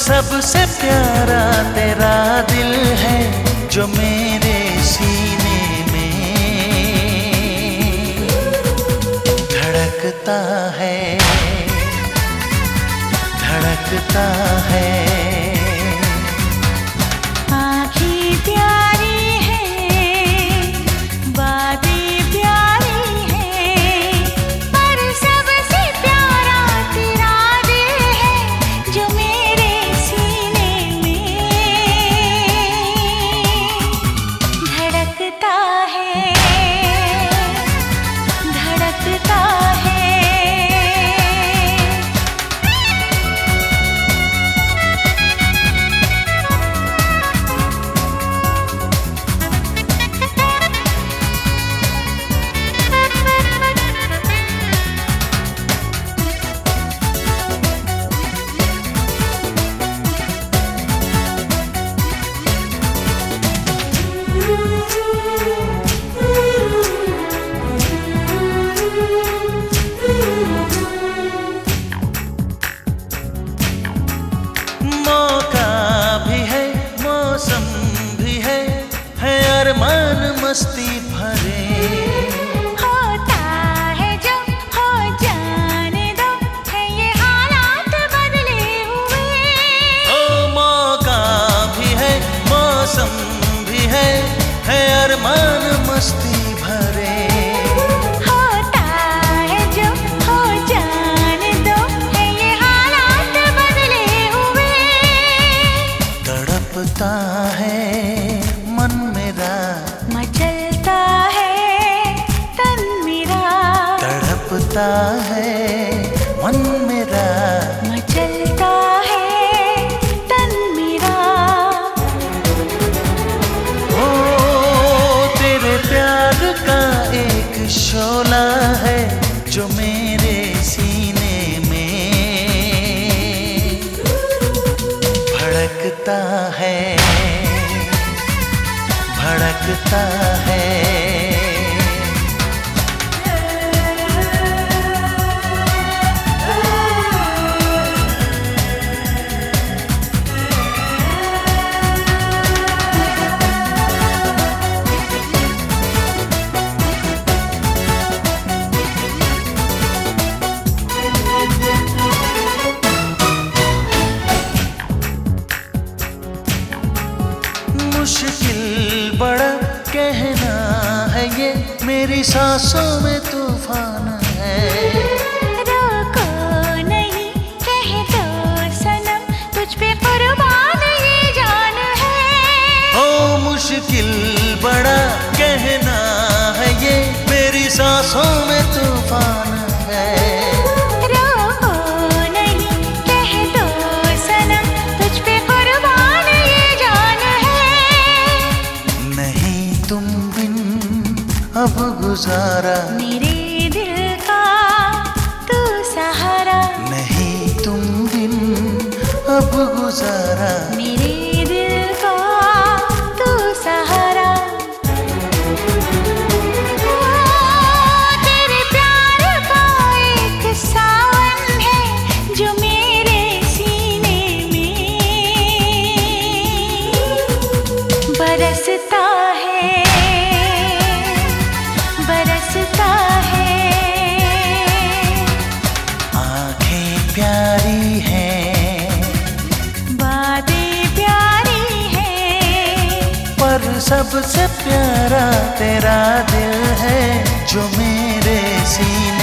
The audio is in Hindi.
सबसे प्यारा तेरा दिल है जो मेरे सीने में धड़कता है धड़कता है। मस्ती भरे। होता है जो हो जाने दो है ये हालात बदले हुए। ओ मौका भी है मौसम भी है है अरमान मस्ती भरे। होता तड़पता है मन मेरा। मचलता है तन मेरा। ओ तेरे प्यार का एक शोला है जो मेरे सीने में भड़कता है भड़कता है। मेरी सांसों में तूफ़ान है। मेरे दिल का तू सहारा। नहीं तुम बिन अब गुजारा। मेरे दिल का तू सहारा। ओ, तेरे प्यार का एक सावन है जो मेरे सीने में बरसता सबसे प्यारा तेरा दिल है जो मेरे सीने